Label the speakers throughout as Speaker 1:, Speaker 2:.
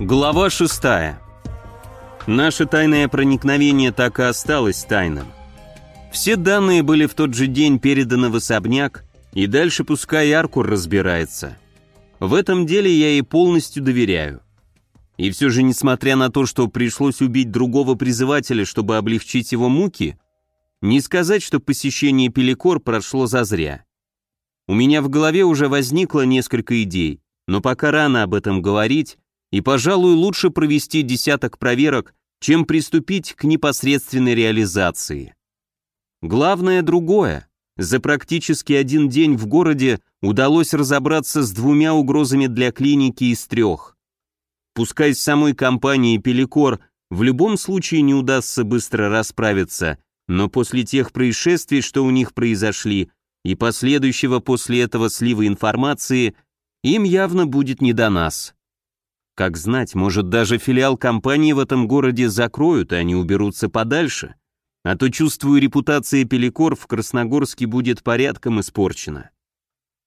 Speaker 1: Глава 6. Наше тайное проникновение так и осталось тайным. Все данные были в тот же день переданы в особняк, и дальше пускай Аркур разбирается. В этом деле я ей полностью доверяю. И все же, несмотря на то, что пришлось убить другого призывателя, чтобы облегчить его муки, не сказать, что посещение Пеликор прошло зазря. У меня в голове уже возникло несколько идей, но пока рано об этом говорить, и, пожалуй, лучше провести десяток проверок, чем приступить к непосредственной реализации. Главное другое. За практически один день в городе удалось разобраться с двумя угрозами для клиники из трех. Пускай с самой компанией «Пеликор» в любом случае не удастся быстро расправиться, но после тех происшествий, что у них произошли, и последующего после этого слива информации, им явно будет не до нас. Как знать, может, даже филиал компании в этом городе закроют, и они уберутся подальше. А то, чувствую, репутация Пеликор в Красногорске будет порядком испорчена.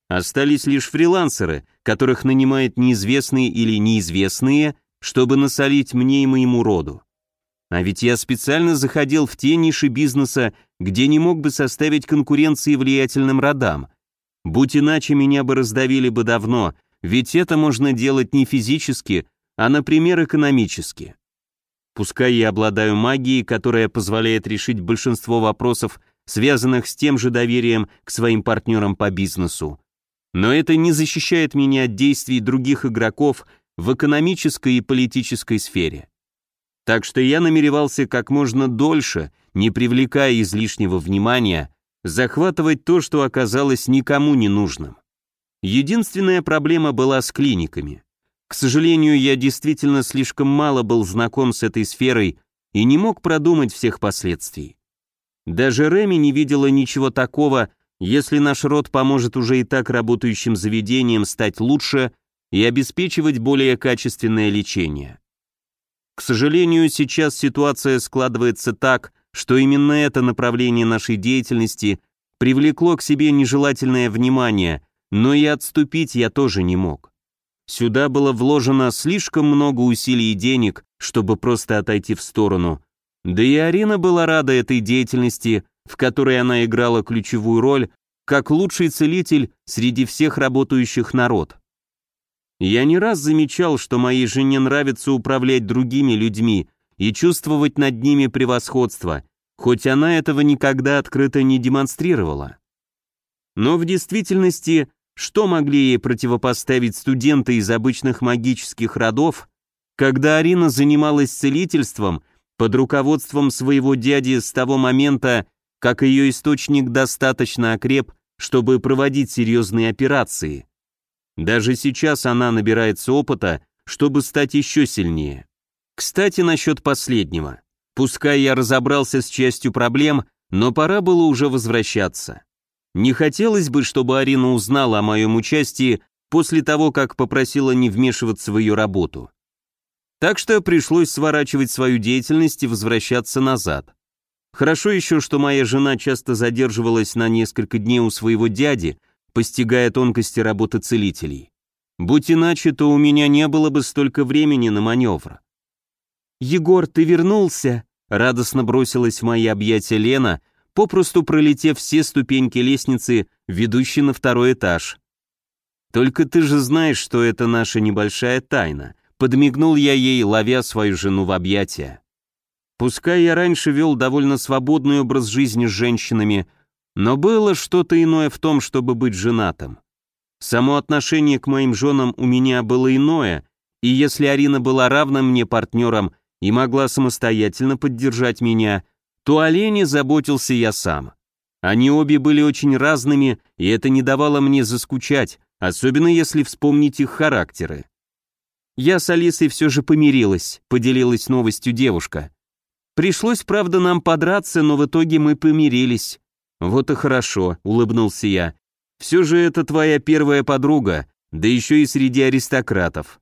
Speaker 1: Остались лишь фрилансеры, которых нанимают неизвестные или неизвестные, чтобы насолить мне и моему роду. А ведь я специально заходил в те ниши бизнеса, где не мог бы составить конкуренции влиятельным родам. Будь иначе, меня бы раздавили бы давно, ведь это можно делать не физически, а, например, экономически. Пускай я обладаю магией, которая позволяет решить большинство вопросов, связанных с тем же доверием к своим партнерам по бизнесу. Но это не защищает меня от действий других игроков в экономической и политической сфере. Так что я намеревался как можно дольше, не привлекая излишнего внимания, захватывать то, что оказалось никому не нужным. Единственная проблема была с клиниками. К сожалению, я действительно слишком мало был знаком с этой сферой и не мог продумать всех последствий. Даже Реми не видела ничего такого, если наш род поможет уже и так работающим заведениям стать лучше и обеспечивать более качественное лечение. К сожалению, сейчас ситуация складывается так, что именно это направление нашей деятельности привлекло к себе нежелательное внимание – но и отступить я тоже не мог. Сюда было вложено слишком много усилий и денег, чтобы просто отойти в сторону. Да и Арина была рада этой деятельности, в которой она играла ключевую роль, как лучший целитель среди всех работающих народ. Я не раз замечал, что моей жене нравится управлять другими людьми и чувствовать над ними превосходство, хоть она этого никогда открыто не демонстрировала. Но в действительности что могли ей противопоставить студенты из обычных магических родов, когда Арина занималась целительством под руководством своего дяди с того момента, как ее источник достаточно окреп, чтобы проводить серьезные операции? Даже сейчас она набирается опыта, чтобы стать еще сильнее. Кстати, насчет последнего. Пускай я разобрался с частью проблем, но пора было уже возвращаться. Не хотелось бы, чтобы Арина узнала о моем участии после того, как попросила не вмешиваться в ее работу. Так что пришлось сворачивать свою деятельность и возвращаться назад. Хорошо еще, что моя жена часто задерживалась на несколько дней у своего дяди, постигая тонкости работы целителей. Будь иначе, то у меня не было бы столько времени на маневр. «Егор, ты вернулся?» — радостно бросилась в мои объятия Лена — попросту пролетев все ступеньки лестницы, ведущей на второй этаж. «Только ты же знаешь, что это наша небольшая тайна», — подмигнул я ей, ловя свою жену в объятия. Пускай я раньше вел довольно свободный образ жизни с женщинами, но было что-то иное в том, чтобы быть женатым. Само отношение к моим женам у меня было иное, и если Арина была равна мне партнером и могла самостоятельно поддержать меня — то о Лене заботился я сам. Они обе были очень разными, и это не давало мне заскучать, особенно если вспомнить их характеры. Я с Алисой все же помирилась, поделилась новостью девушка. Пришлось, правда, нам подраться, но в итоге мы помирились. Вот и хорошо, улыбнулся я. Все же это твоя первая подруга, да еще и среди аристократов.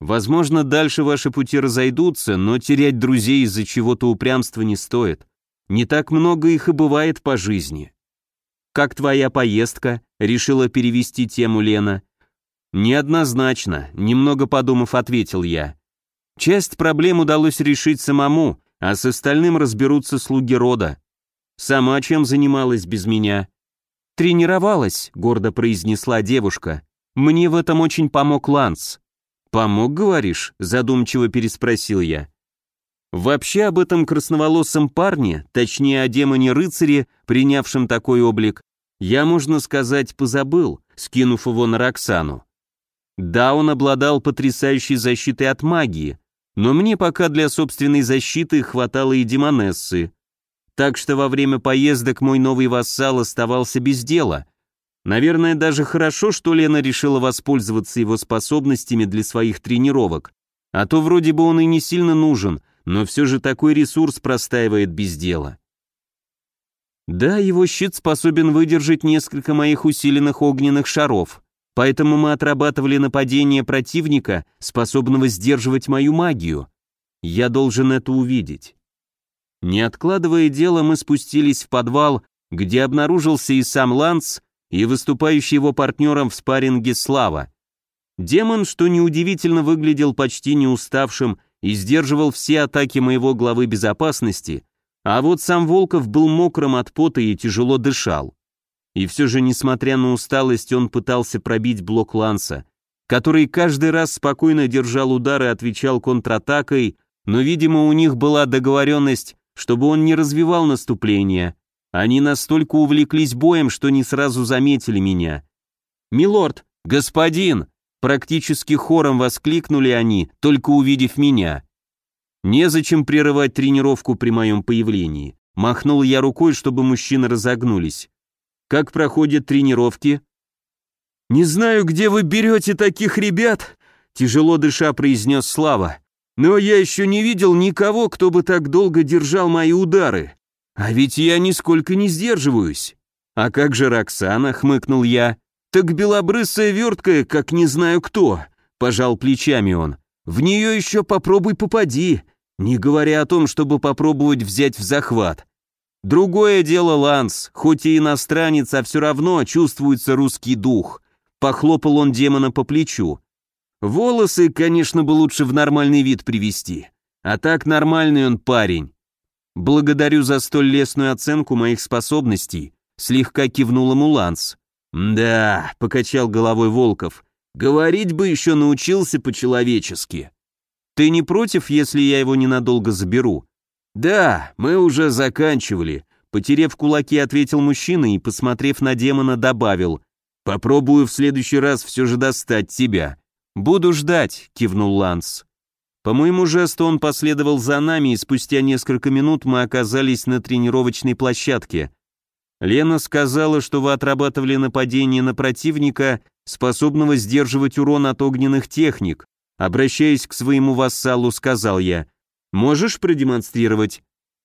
Speaker 1: Возможно, дальше ваши пути разойдутся, но терять друзей из-за чего-то упрямства не стоит. Не так много их и бывает по жизни. Как твоя поездка? Решила перевести тему Лена. Неоднозначно, немного подумав, ответил я. Часть проблем удалось решить самому, а с остальным разберутся слуги рода. Сама чем занималась без меня? Тренировалась, гордо произнесла девушка. Мне в этом очень помог Ланс. «Помог, говоришь?» – задумчиво переспросил я. Вообще об этом красноволосом парне, точнее о демоне-рыцаре, принявшем такой облик, я, можно сказать, позабыл, скинув его на Роксану. Да, он обладал потрясающей защитой от магии, но мне пока для собственной защиты хватало и демонессы. Так что во время поездок мой новый вассал оставался без дела. Наверное, даже хорошо, что Лена решила воспользоваться его способностями для своих тренировок, а то вроде бы он и не сильно нужен — но все же такой ресурс простаивает без дела. Да, его щит способен выдержать несколько моих усиленных огненных шаров, поэтому мы отрабатывали нападение противника, способного сдерживать мою магию. Я должен это увидеть. Не откладывая дело, мы спустились в подвал, где обнаружился и сам Ланс, и выступающий его партнером в спарринге Слава. Демон, что неудивительно, выглядел почти неуставшим и сдерживал все атаки моего главы безопасности, а вот сам Волков был мокрым от пота и тяжело дышал. И все же, несмотря на усталость, он пытался пробить блок Ланса, который каждый раз спокойно держал удар и отвечал контратакой, но, видимо, у них была договоренность, чтобы он не развивал наступление. Они настолько увлеклись боем, что не сразу заметили меня. «Милорд!» «Господин!» Практически хором воскликнули они, только увидев меня. «Незачем прерывать тренировку при моем появлении», махнул я рукой, чтобы мужчины разогнулись. «Как проходят тренировки?» «Не знаю, где вы берете таких ребят», тяжело дыша произнес Слава. «Но я еще не видел никого, кто бы так долго держал мои удары. А ведь я нисколько не сдерживаюсь». «А как же Роксана?» — хмыкнул я. «Так белобрысая верткая, как не знаю кто», — пожал плечами он. «В нее еще попробуй попади, не говоря о том, чтобы попробовать взять в захват». Другое дело Ланс, хоть и иностранец, а все равно чувствуется русский дух. Похлопал он демона по плечу. Волосы, конечно, бы лучше в нормальный вид привести. А так нормальный он парень. Благодарю за столь лестную оценку моих способностей, слегка кивнул ему Ланс. «Да», — покачал головой Волков, — «говорить бы еще научился по-человечески». «Ты не против, если я его ненадолго заберу?» «Да, мы уже заканчивали», — потерев кулаки, ответил мужчина и, посмотрев на демона, добавил. «Попробую в следующий раз все же достать тебя». «Буду ждать», — кивнул Ланс. По моему жесту он последовал за нами, и спустя несколько минут мы оказались на тренировочной площадке. Лена сказала, что вы отрабатывали нападение на противника, способного сдерживать урон от огненных техник. Обращаясь к своему вассалу, сказал я. «Можешь продемонстрировать?»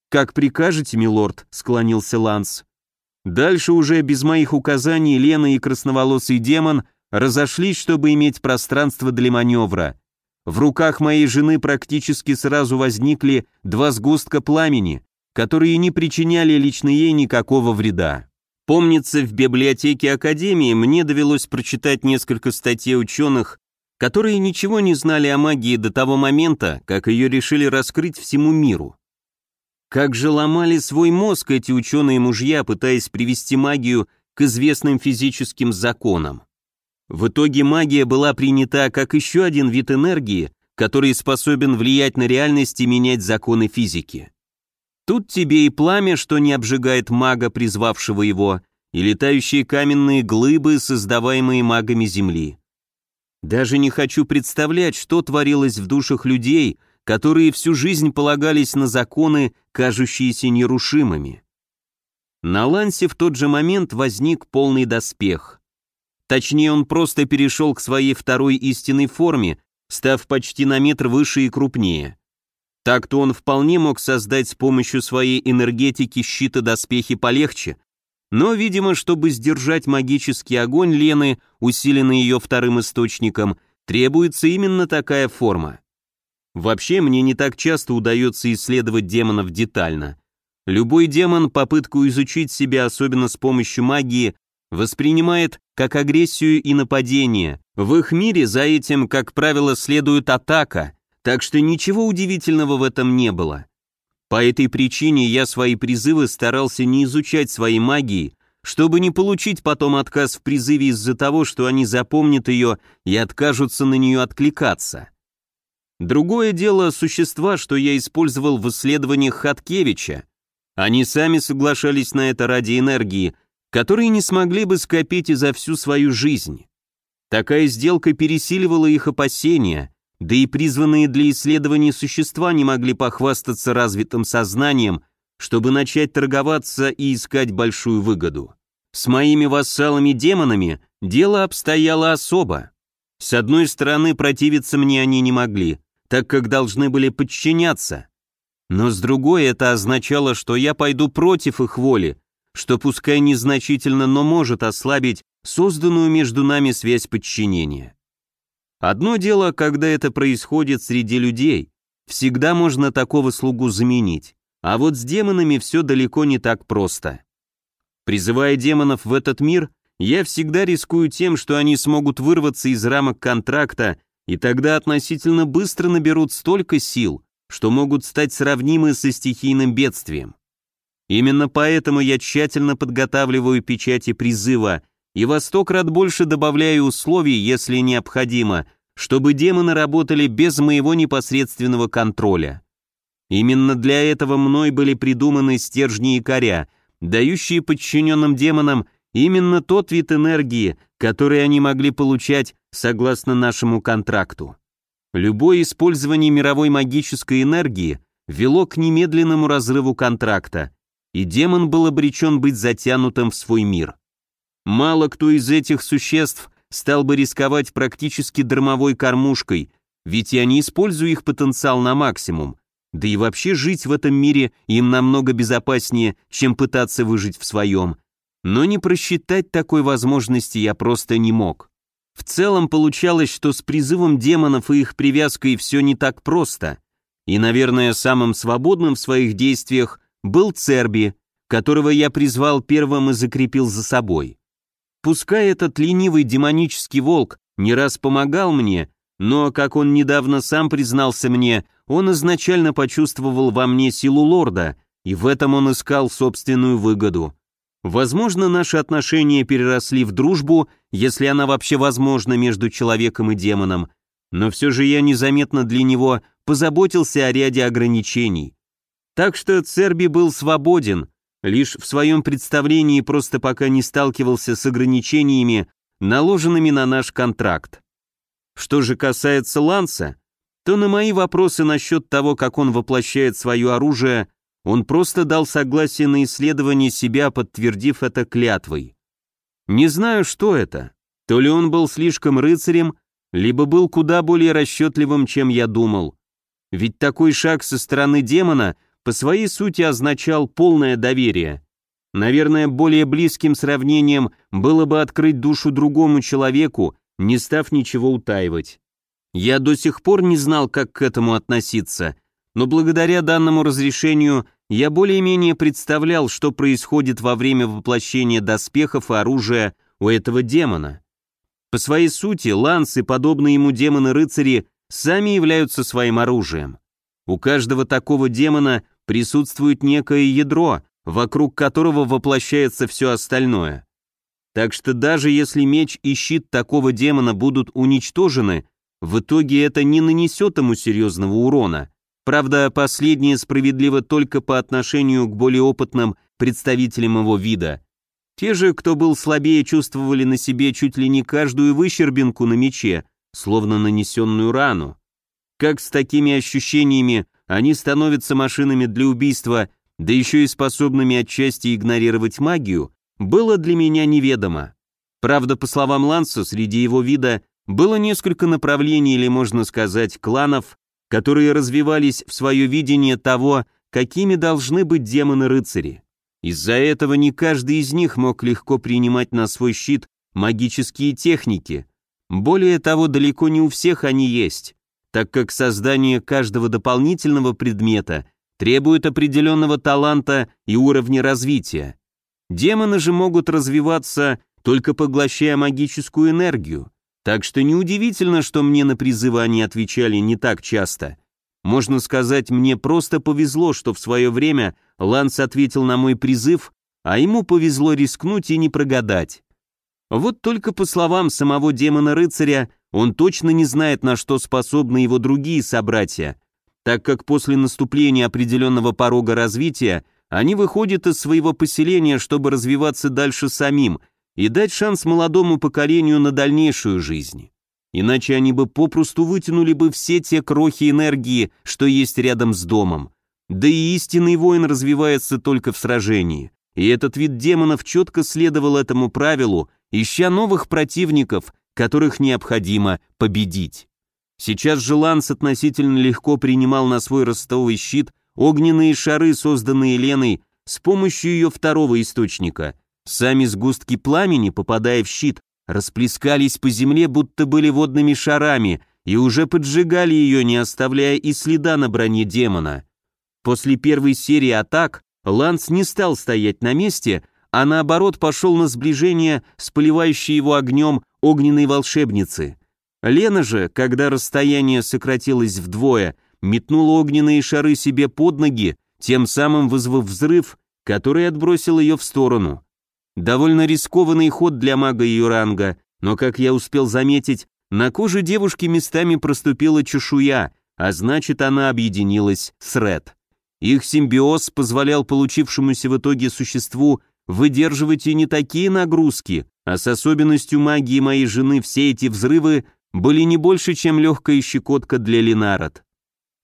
Speaker 1: «Как прикажете, милорд», — склонился Ланс. Дальше уже без моих указаний Лена и красноволосый демон разошлись, чтобы иметь пространство для маневра. В руках моей жены практически сразу возникли два сгустка пламени, которые не причиняли лично ей никакого вреда. Помнится, в библиотеке Академии мне довелось прочитать несколько статей ученых, которые ничего не знали о магии до того момента, как ее решили раскрыть всему миру. Как же ломали свой мозг эти ученые-мужья, пытаясь привести магию к известным физическим законам. В итоге магия была принята как еще один вид энергии, который способен влиять на реальность и менять законы физики. Тут тебе и пламя, что не обжигает мага, призвавшего его, и летающие каменные глыбы, создаваемые магами Земли. Даже не хочу представлять, что творилось в душах людей, которые всю жизнь полагались на законы, кажущиеся нерушимыми. На Лансе в тот же момент возник полный доспех. Точнее, он просто перешел к своей второй истинной форме, став почти на метр выше и крупнее. Так-то он вполне мог создать с помощью своей энергетики щиты доспехи полегче, но, видимо, чтобы сдержать магический огонь Лены, усиленный ее вторым источником, требуется именно такая форма. Вообще, мне не так часто удается исследовать демонов детально. Любой демон попытку изучить себя, особенно с помощью магии, воспринимает как агрессию и нападение. В их мире за этим, как правило, следует атака, так что ничего удивительного в этом не было. По этой причине я свои призывы старался не изучать своей магии, чтобы не получить потом отказ в призыве из-за того, что они запомнят ее и откажутся на нее откликаться. Другое дело существа, что я использовал в исследованиях Хаткевича. Они сами соглашались на это ради энергии, которые не смогли бы скопить и за всю свою жизнь. Такая сделка пересиливала их опасения, да и призванные для исследования существа не могли похвастаться развитым сознанием, чтобы начать торговаться и искать большую выгоду. С моими вассалами-демонами дело обстояло особо. С одной стороны, противиться мне они не могли, так как должны были подчиняться. Но с другой, это означало, что я пойду против их воли, что пускай незначительно, но может ослабить созданную между нами связь подчинения. Одно дело, когда это происходит среди людей. Всегда можно такого слугу заменить. А вот с демонами все далеко не так просто. Призывая демонов в этот мир, я всегда рискую тем, что они смогут вырваться из рамок контракта и тогда относительно быстро наберут столько сил, что могут стать сравнимы со стихийным бедствием. Именно поэтому я тщательно подготавливаю печати призыва – и во сто крат больше добавляю условий, если необходимо, чтобы демоны работали без моего непосредственного контроля. Именно для этого мной были придуманы стержни и коря, дающие подчиненным демонам именно тот вид энергии, который они могли получать согласно нашему контракту. Любое использование мировой магической энергии вело к немедленному разрыву контракта, и демон был обречен быть затянутым в свой мир. Мало кто из этих существ стал бы рисковать практически дармовой кормушкой, ведь я не использую их потенциал на максимум. Да и вообще жить в этом мире им намного безопаснее, чем пытаться выжить в своем. Но не просчитать такой возможности я просто не мог. В целом получалось, что с призывом демонов и их привязкой все не так просто. И, наверное, самым свободным в своих действиях был Церби, которого я призвал первым и закрепил за собой. Пускай этот ленивый демонический волк не раз помогал мне, но, как он недавно сам признался мне, он изначально почувствовал во мне силу лорда, и в этом он искал собственную выгоду. Возможно, наши отношения переросли в дружбу, если она вообще возможна между человеком и демоном, но все же я незаметно для него позаботился о ряде ограничений. Так что Церби был свободен, Лишь в своем представлении просто пока не сталкивался с ограничениями, наложенными на наш контракт. Что же касается Ланса, то на мои вопросы насчет того, как он воплощает свое оружие, он просто дал согласие на исследование себя, подтвердив это клятвой. Не знаю, что это. То ли он был слишком рыцарем, либо был куда более расчетливым, чем я думал. Ведь такой шаг со стороны демона — по своей сути означал полное доверие. Наверное, более близким сравнением было бы открыть душу другому человеку, не став ничего утаивать. Я до сих пор не знал, как к этому относиться, но благодаря данному разрешению я более-менее представлял, что происходит во время воплощения доспехов и оружия у этого демона. По своей сути, лансы, подобные ему демоны-рыцари, сами являются своим оружием. У каждого такого демона присутствует некое ядро, вокруг которого воплощается все остальное. Так что даже если меч и щит такого демона будут уничтожены, в итоге это не нанесет ему серьезного урона. Правда, последнее справедливо только по отношению к более опытным представителям его вида. Те же, кто был слабее, чувствовали на себе чуть ли не каждую выщербинку на мече, словно нанесенную рану. Как с такими ощущениями они становятся машинами для убийства, да еще и способными отчасти игнорировать магию, было для меня неведомо. Правда, по словам Ланса, среди его вида было несколько направлений или, можно сказать, кланов, которые развивались в свое видение того, какими должны быть демоны-рыцари. Из-за этого не каждый из них мог легко принимать на свой щит магические техники. Более того, далеко не у всех они есть так как создание каждого дополнительного предмета требует определенного таланта и уровня развития. Демоны же могут развиваться, только поглощая магическую энергию, так что неудивительно, что мне на призывы они отвечали не так часто. Можно сказать, мне просто повезло, что в свое время Ланс ответил на мой призыв, а ему повезло рискнуть и не прогадать. Вот только по словам самого демона-рыцаря, он точно не знает, на что способны его другие собратья, так как после наступления определенного порога развития они выходят из своего поселения, чтобы развиваться дальше самим и дать шанс молодому поколению на дальнейшую жизнь. Иначе они бы попросту вытянули бы все те крохи энергии, что есть рядом с домом. Да и истинный воин развивается только в сражении. И этот вид демонов четко следовал этому правилу, ища новых противников которых необходимо победить. Сейчас же Ланс относительно легко принимал на свой ростовый щит огненные шары, созданные Леной с помощью ее второго источника. Сами сгустки пламени, попадая в щит, расплескались по земле, будто были водными шарами, и уже поджигали ее, не оставляя и следа на броне демона. После первой серии атак Ланс не стал стоять на месте, а наоборот пошел на сближение с поливающей его огнем огненной волшебницы. Лена же, когда расстояние сократилось вдвое, метнула огненные шары себе под ноги, тем самым вызвав взрыв, который отбросил ее в сторону. Довольно рискованный ход для мага ее ранга, но, как я успел заметить, на коже девушки местами проступила чешуя, а значит она объединилась с Ред. Их симбиоз позволял получившемуся в итоге существу выдерживать и не такие нагрузки, а с особенностью магии моей жены все эти взрывы были не больше, чем легкая щекотка для Ленард.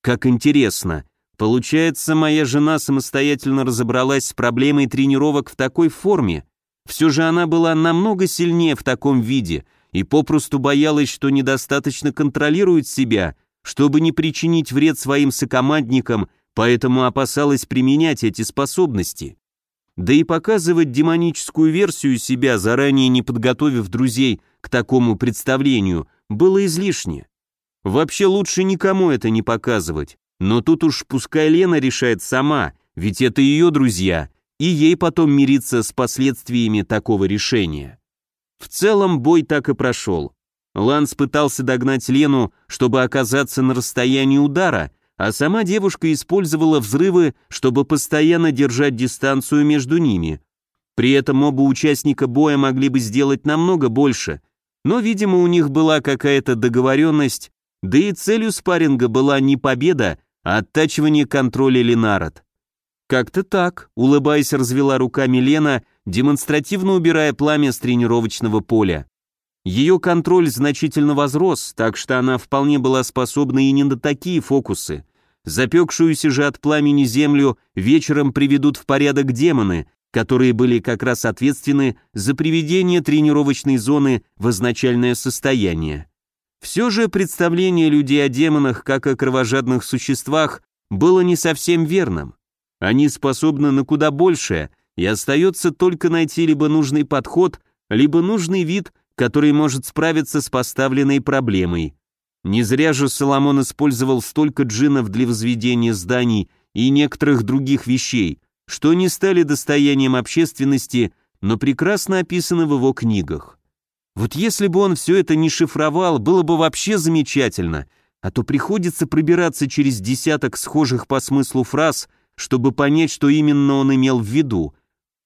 Speaker 1: Как интересно. Получается, моя жена самостоятельно разобралась с проблемой тренировок в такой форме. Все же она была намного сильнее в таком виде и попросту боялась, что недостаточно контролирует себя, чтобы не причинить вред своим сокомандникам, поэтому опасалась применять эти способности. Да и показывать демоническую версию себя, заранее не подготовив друзей к такому представлению, было излишне. Вообще лучше никому это не показывать, но тут уж пускай Лена решает сама, ведь это ее друзья, и ей потом мириться с последствиями такого решения. В целом бой так и прошел. Ланс пытался догнать Лену, чтобы оказаться на расстоянии удара, а сама девушка использовала взрывы, чтобы постоянно держать дистанцию между ними. При этом оба участника боя могли бы сделать намного больше, но, видимо, у них была какая-то договоренность, да и целью спарринга была не победа, а оттачивание контроля Ленард. «Как-то так», — улыбаясь, развела руками Лена, демонстративно убирая пламя с тренировочного поля. Ее контроль значительно возрос, так что она вполне была способна и не на такие фокусы. Запекшуюся же от пламени землю вечером приведут в порядок демоны, которые были как раз ответственны за приведение тренировочной зоны в изначальное состояние. Все же представление людей о демонах как о кровожадных существах было не совсем верным. Они способны на куда большее, и остается только найти либо нужный подход, либо нужный вид – который может справиться с поставленной проблемой. Не зря же Соломон использовал столько джинов для возведения зданий и некоторых других вещей, что не стали достоянием общественности, но прекрасно описаны в его книгах. Вот если бы он все это не шифровал, было бы вообще замечательно, а то приходится пробираться через десяток схожих по смыслу фраз, чтобы понять, что именно он имел в виду.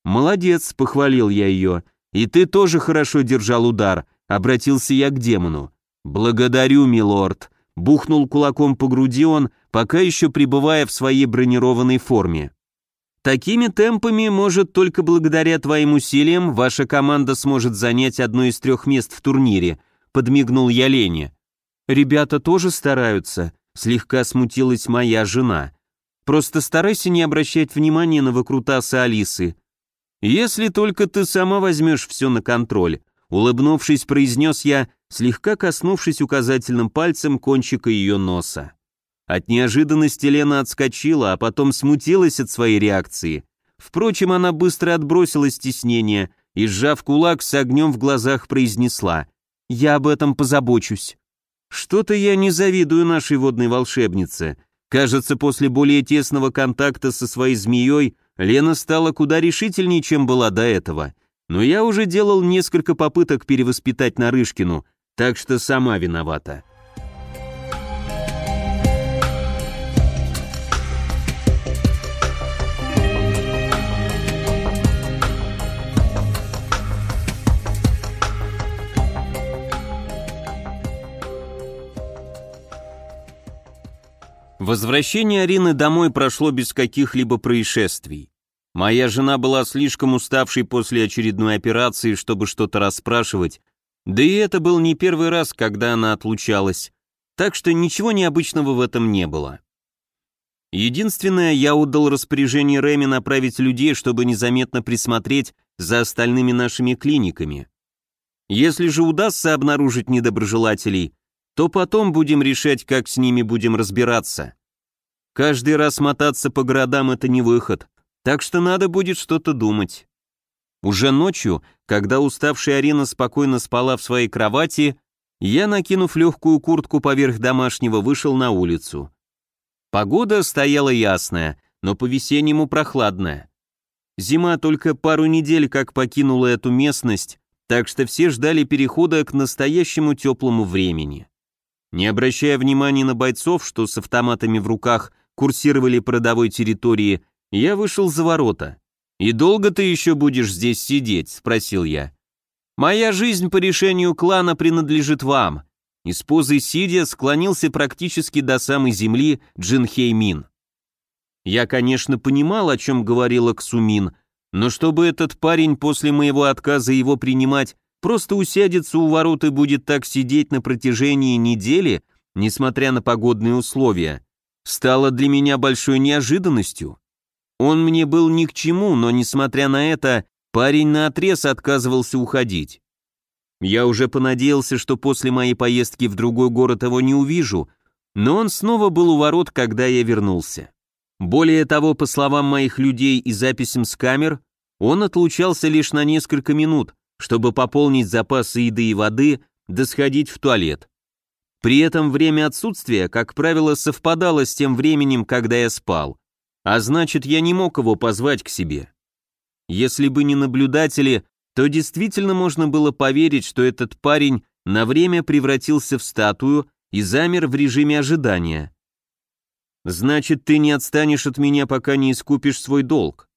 Speaker 1: «Молодец», — похвалил я ее, — «И ты тоже хорошо держал удар», — обратился я к демону. «Благодарю, милорд», — бухнул кулаком по груди он, пока еще пребывая в своей бронированной форме. «Такими темпами, может, только благодаря твоим усилиям ваша команда сможет занять одно из трех мест в турнире», — подмигнул я Лене. «Ребята тоже стараются», — слегка смутилась моя жена. «Просто старайся не обращать внимания на выкрутасы Алисы», «Если только ты сама возьмешь все на контроль», — улыбнувшись, произнес я, слегка коснувшись указательным пальцем кончика ее носа. От неожиданности Лена отскочила, а потом смутилась от своей реакции. Впрочем, она быстро отбросила стеснение и, сжав кулак, с огнем в глазах произнесла «Я об этом позабочусь». «Что-то я не завидую нашей водной волшебнице. Кажется, после более тесного контакта со своей змеей Лена стала куда решительнее, чем была до этого, но я уже делал несколько попыток перевоспитать Нарышкину, так что сама виновата. Возвращение Арины домой прошло без каких-либо происшествий. Моя жена была слишком уставшей после очередной операции, чтобы что-то расспрашивать, да и это был не первый раз, когда она отлучалась, так что ничего необычного в этом не было. Единственное, я отдал распоряжение Рэми направить людей, чтобы незаметно присмотреть за остальными нашими клиниками. Если же удастся обнаружить недоброжелателей, то потом будем решать, как с ними будем разбираться. Каждый раз мотаться по городам — это не выход, так что надо будет что-то думать. Уже ночью, когда уставшая Арина спокойно спала в своей кровати, я, накинув легкую куртку поверх домашнего, вышел на улицу. Погода стояла ясная, но по-весеннему прохладная. Зима только пару недель как покинула эту местность, так что все ждали перехода к настоящему теплому времени. Не обращая внимания на бойцов, что с автоматами в руках курсировали по родовой территории, я вышел за ворота. «И долго ты еще будешь здесь сидеть?» – спросил я. «Моя жизнь по решению клана принадлежит вам», – из позы сидя склонился практически до самой земли Джин Хей Мин. Я, конечно, понимал, о чем говорила Ксумин, но чтобы этот парень после моего отказа его принимать просто усядется у ворот и будет так сидеть на протяжении недели, несмотря на погодные условия – стало для меня большой неожиданностью. Он мне был ни к чему, но, несмотря на это, парень наотрез отказывался уходить. Я уже понадеялся, что после моей поездки в другой город его не увижу, но он снова был у ворот, когда я вернулся. Более того, по словам моих людей и записям с камер, он отлучался лишь на несколько минут, чтобы пополнить запасы еды и воды, да сходить в туалет. При этом время отсутствия, как правило, совпадало с тем временем, когда я спал, а значит, я не мог его позвать к себе. Если бы не наблюдатели, то действительно можно было поверить, что этот парень на время превратился в статую и замер в режиме ожидания. «Значит, ты не отстанешь от меня, пока не искупишь свой долг.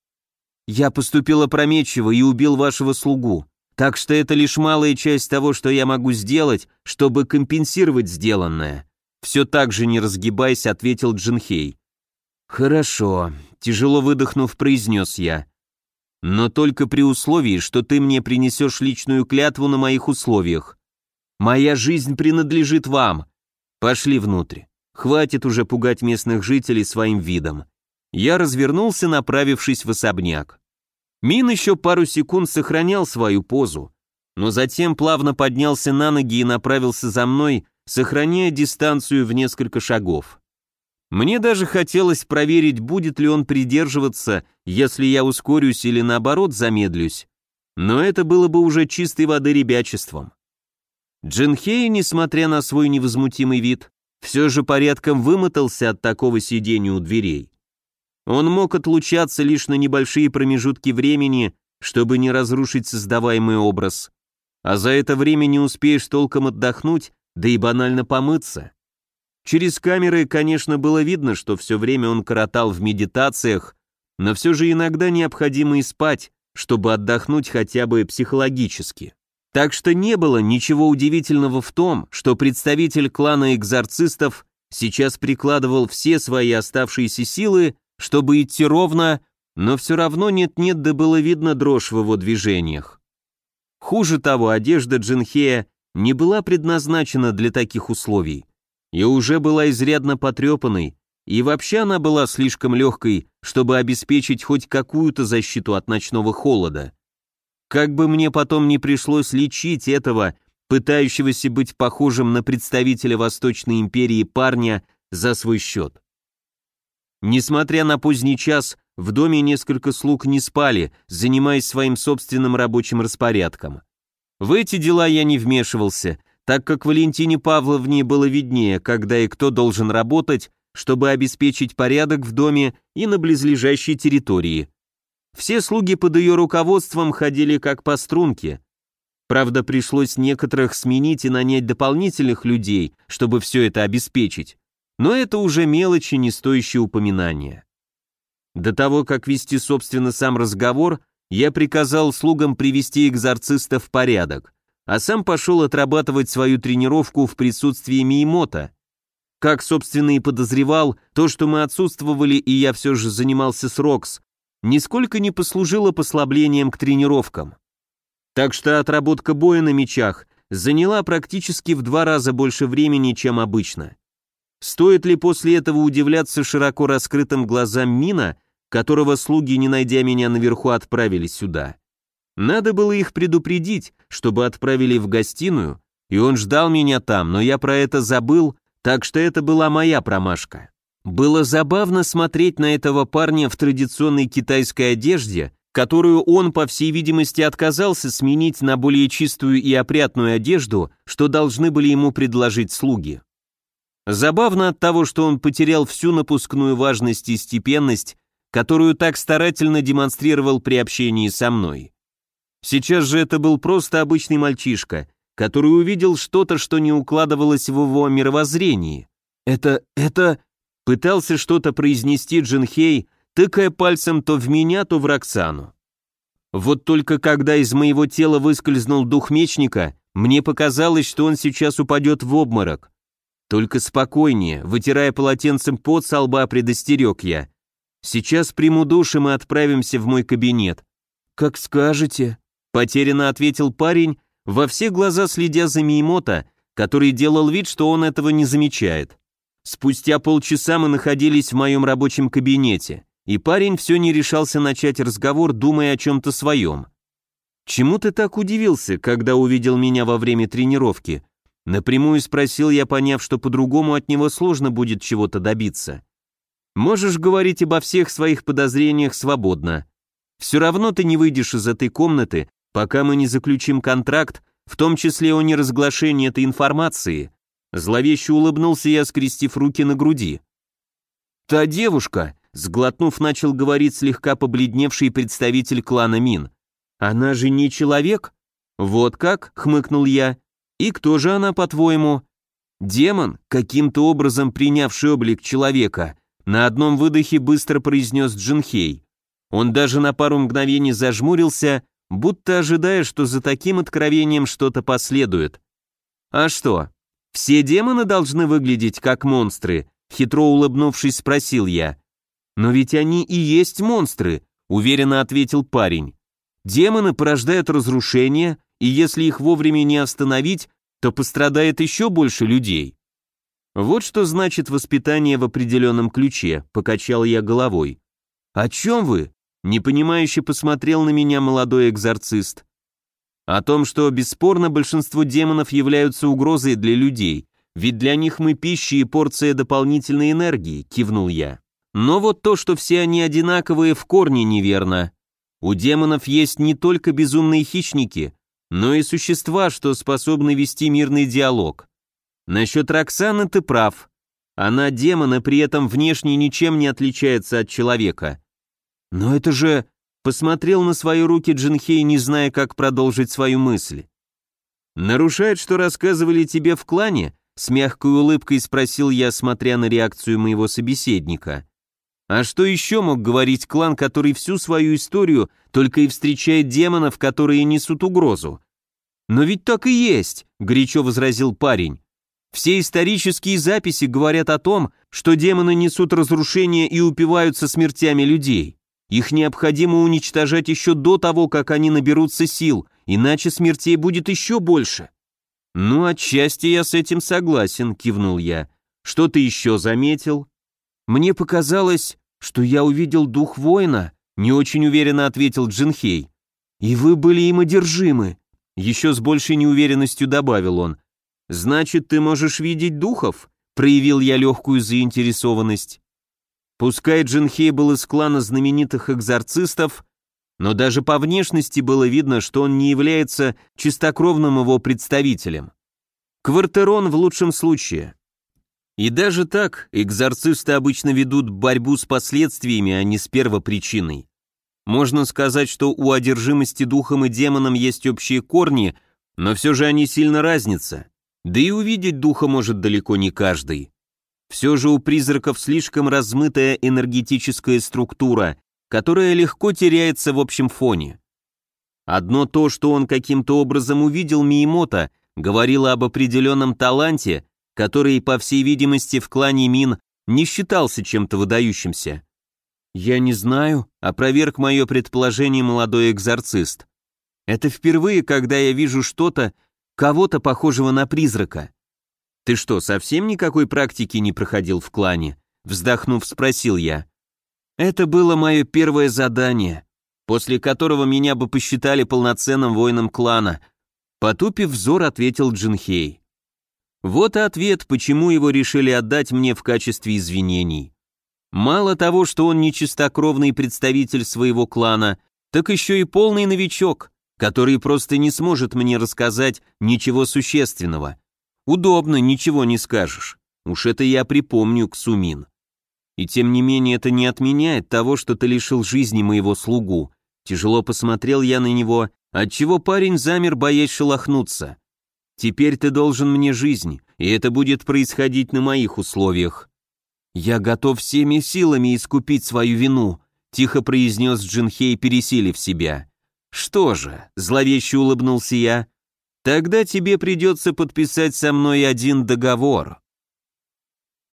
Speaker 1: Я поступил опрометчиво и убил вашего слугу. Так что это лишь малая часть того, что я могу сделать, чтобы компенсировать сделанное. Все так же не разгибаясь, ответил Джинхей. Хорошо, тяжело выдохнув, произнес я. Но только при условии, что ты мне принесешь личную клятву на моих условиях. Моя жизнь принадлежит вам. Пошли внутрь. Хватит уже пугать местных жителей своим видом. Я развернулся, направившись в особняк. Мин еще пару секунд сохранял свою позу, но затем плавно поднялся на ноги и направился за мной, сохраняя дистанцию в несколько шагов. Мне даже хотелось проверить, будет ли он придерживаться, если я ускорюсь или наоборот замедлюсь, но это было бы уже чистой воды ребячеством. Джинхей, несмотря на свой невозмутимый вид, все же порядком вымотался от такого сидения у дверей. Он мог отлучаться лишь на небольшие промежутки времени, чтобы не разрушить создаваемый образ. А за это время не успеешь толком отдохнуть, да и банально помыться. Через камеры, конечно, было видно, что все время он коротал в медитациях, но все же иногда необходимо и спать, чтобы отдохнуть хотя бы психологически. Так что не было ничего удивительного в том, что представитель клана экзорцистов сейчас прикладывал все свои оставшиеся силы чтобы идти ровно, но все равно нет-нет, да было видно дрожь в его движениях. Хуже того, одежда Джинхея не была предназначена для таких условий и уже была изрядно потрепанной, и вообще она была слишком легкой, чтобы обеспечить хоть какую-то защиту от ночного холода. Как бы мне потом не пришлось лечить этого, пытающегося быть похожим на представителя Восточной империи парня, за свой счет. Несмотря на поздний час, в доме несколько слуг не спали, занимаясь своим собственным рабочим распорядком. В эти дела я не вмешивался, так как Валентине Павловне было виднее, когда и кто должен работать, чтобы обеспечить порядок в доме и на близлежащей территории. Все слуги под ее руководством ходили как по струнке. Правда, пришлось некоторых сменить и нанять дополнительных людей, чтобы все это обеспечить. Но это уже мелочи, не стоящие упоминания. До того, как вести, собственно, сам разговор, я приказал слугам привести экзорциста в порядок, а сам пошел отрабатывать свою тренировку в присутствии Миемота. Как, собственно, и подозревал, то, что мы отсутствовали и я все же занимался с Рокс, нисколько не послужило послаблением к тренировкам. Так что отработка боя на мечах заняла практически в два раза больше времени, чем обычно. Стоит ли после этого удивляться широко раскрытым глазам Мина, которого слуги, не найдя меня наверху, отправили сюда? Надо было их предупредить, чтобы отправили в гостиную, и он ждал меня там, но я про это забыл, так что это была моя промашка. Было забавно смотреть на этого парня в традиционной китайской одежде, которую он, по всей видимости, отказался сменить на более чистую и опрятную одежду, что должны были ему предложить слуги. Забавно от того, что он потерял всю напускную важность и степенность, которую так старательно демонстрировал при общении со мной. Сейчас же это был просто обычный мальчишка, который увидел что-то, что не укладывалось в его мировоззрении. «Это... это...» — пытался что-то произнести Джинхей, тыкая пальцем то в меня, то в Роксану. Вот только когда из моего тела выскользнул дух мечника, мне показалось, что он сейчас упадет в обморок. «Только спокойнее», — вытирая полотенцем пот со лба, предостерег я. «Сейчас приму душ, и мы отправимся в мой кабинет». «Как скажете», — потерянно ответил парень, во все глаза следя за Миемота, который делал вид, что он этого не замечает. Спустя полчаса мы находились в моем рабочем кабинете, и парень все не решался начать разговор, думая о чем-то своем. «Чему ты так удивился, когда увидел меня во время тренировки?» Напрямую спросил я, поняв, что по-другому от него сложно будет чего-то добиться. «Можешь говорить обо всех своих подозрениях свободно. Все равно ты не выйдешь из этой комнаты, пока мы не заключим контракт, в том числе о неразглашении этой информации». Зловеще улыбнулся я, скрестив руки на груди. «Та девушка», — сглотнув, начал говорить слегка побледневший представитель клана Мин. «Она же не человек?» «Вот как?» — хмыкнул я. И кто же она, по-твоему? Демон, каким-то образом принявший облик человека, на одном выдохе быстро произнес Джинхей. Он даже на пару мгновений зажмурился, будто ожидая, что за таким откровением что-то последует. А что? Все демоны должны выглядеть как монстры, хитро улыбнувшись, спросил я. Но ведь они и есть монстры, уверенно ответил парень. Демоны порождают разрушение, и если их вовремя не остановить, то пострадает еще больше людей. Вот что значит воспитание в определенном ключе, покачал я головой. О чем вы? Непонимающе посмотрел на меня молодой экзорцист. О том, что бесспорно большинство демонов являются угрозой для людей, ведь для них мы пища и порция дополнительной энергии, кивнул я. Но вот то, что все они одинаковые, в корне неверно. У демонов есть не только безумные хищники, но и существа, что способны вести мирный диалог. Насчет Роксаны ты прав. Она демона, при этом внешне ничем не отличается от человека. Но это же... Посмотрел на свои руки Джинхей, не зная, как продолжить свою мысль. «Нарушает, что рассказывали тебе в клане?» С мягкой улыбкой спросил я, смотря на реакцию моего собеседника. А что еще мог говорить клан, который всю свою историю только и встречает демонов, которые несут угрозу? «Но ведь так и есть», — горячо возразил парень. «Все исторические записи говорят о том, что демоны несут разрушение и упиваются смертями людей. Их необходимо уничтожать еще до того, как они наберутся сил, иначе смертей будет еще больше». «Ну, отчасти я с этим согласен», — кивнул я. «Что ты еще заметил?» «Мне показалось, что я увидел дух воина», — не очень уверенно ответил Джинхей. «И вы были им одержимы», — еще с большей неуверенностью добавил он. «Значит, ты можешь видеть духов?» — проявил я легкую заинтересованность. Пускай Джинхей был из клана знаменитых экзорцистов, но даже по внешности было видно, что он не является чистокровным его представителем. Квартерон в лучшем случае, и даже так экзорцисты обычно ведут борьбу с последствиями, а не с первопричиной. Можно сказать, что у одержимости духом и демоном есть общие корни, но все же они сильно разнятся. Да и увидеть духа может далеко не каждый. Все же у призраков слишком размытая энергетическая структура, которая легко теряется в общем фоне. Одно то, что он каким-то образом увидел Миемота, говорило об определенном таланте, который, по всей видимости, в клане Мин не считался чем-то выдающимся. «Я не знаю», — опроверг мое предположение молодой экзорцист. «Это впервые, когда я вижу что-то, кого-то похожего на призрака». «Ты что, совсем никакой практики не проходил в клане?» Вздохнув, спросил я. «Это было мое первое задание, после которого меня бы посчитали полноценным воином клана», потупив взор, ответил Джинхей. Вот и ответ, почему его решили отдать мне в качестве извинений. Мало того, что он не нечистокровный представитель своего клана, так еще и полный новичок, который просто не сможет мне рассказать ничего существенного. Удобно, ничего не скажешь. Уж это я припомню, Ксумин. И тем не менее это не отменяет того, что ты лишил жизни моего слугу. Тяжело посмотрел я на него, отчего парень замер, боясь шелохнуться. Теперь ты должен мне жизнь, и это будет происходить на моих условиях. Я готов всеми силами искупить свою вину, тихо произнес Джинхей, пересилив себя. Что же, зловеще улыбнулся я, тогда тебе придется подписать со мной один договор.